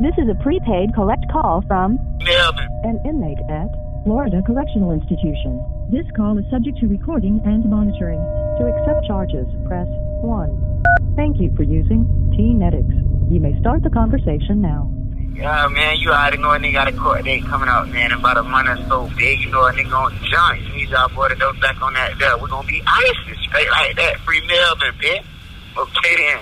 This is a prepaid collect call from Melvin. an inmate at Florida Correctional Institution. This call is subject to recording and monitoring. To accept charges, press 1. Thank you for using T-Netix. You may start the conversation now. Yeah, man, you already know a nigga got a court date coming out, man. In about a month or so big, you know a nigga on jump. You need y'all boy to go back on that there. We're gonna be icy straight like that. Free Melvin, bitch. Okay then.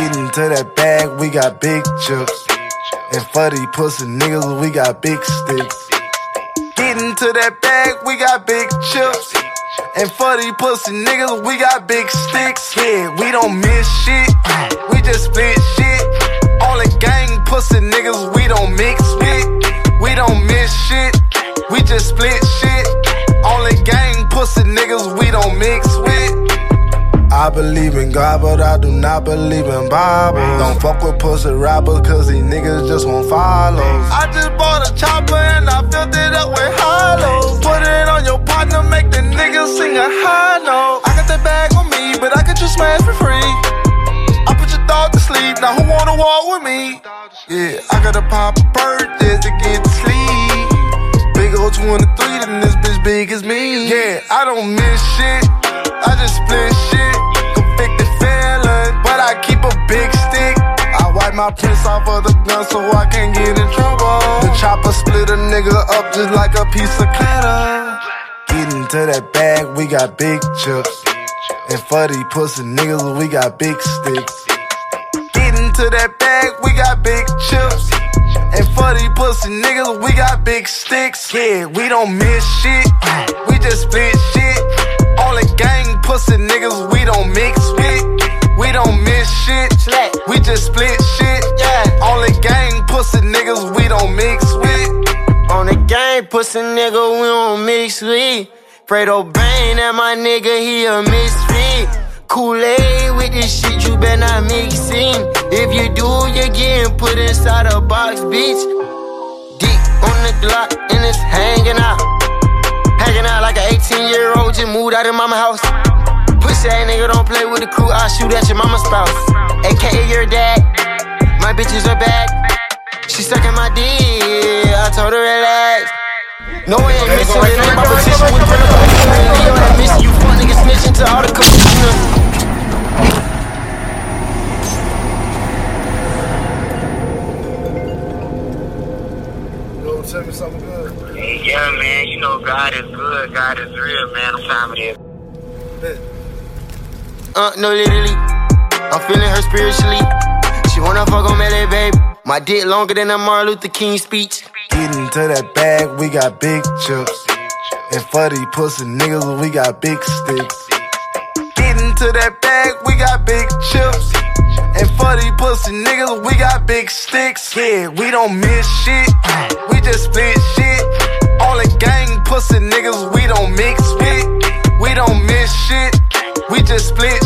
Getting to that bag, we got big chips. And for these pussy niggas, we got big sticks. Getting to that bag, we got big chips. And for these pussy niggas, we got big sticks. Yeah, we don't miss shit. We just split shit. Only gang pussy niggas, we don't mix with. We don't miss shit. We just split shit. Only gang pussy niggas, we don't mix. I believe in God, but I do not believe in Bible. Don't fuck with pussy rappers, cause these niggas just won't follow. I just bought a chopper and I filled it up with hollows. Put it on your partner, make the niggas sing a high note. I got that bag on me, but I can just smash for free. I put your dog to sleep, now who wanna walk with me? Yeah, I gotta pop a bird just to get to sleep. Big old 23, then this bitch big as me. Yeah, I don't miss shit. Piss off of the gun so I can't get in trouble. The chopper split a nigga up just like a piece of clatter. Getting to that bag, we got big chips. And for these pussy niggas, we got big sticks. Getting to that bag, we got big chips. And for these pussy niggas, we got big sticks. Yeah, we don't miss shit. We just split shit. Only gang pussy niggas, we don't mix with. We don't miss shit. We just split shit. Pussy nigga, we don't mix with. Fredo Bang, that my nigga, he a misfit. Kool-Aid with this shit, you better not mix in. If you do, you're getting put inside a box, bitch. Deep on the Glock, and it's hanging out. Hanging out like an 18 year old, just moved out of mama house. Pussy ass nigga, don't play with the crew, I'll shoot at your mama's spouse. AKA your dad, my bitches are bad. She sucking my dick, I told her relax. No, I ain't missing, it ain't my petition. We put up a Leo that missing, you fuck niggas snitching to all the commissioners. You know, tell me something good. Hey, yeah, man, you know God is good. God is real, man. I'm time it is. Uh, no, literally. I'm feeling her spiritually. She wanna fuck on Melly, babe. My dick longer than a Martin Luther King speech. Getting to that bag, we got big chips. And for these pussy niggas, we got big sticks. Getting to that bag, we got big chips. And for these pussy niggas, we got big sticks. Yeah, we don't miss shit. We just split shit. Only gang pussy niggas, we don't mix with. We don't miss shit. We just split